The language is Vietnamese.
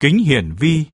Kính hiển vi.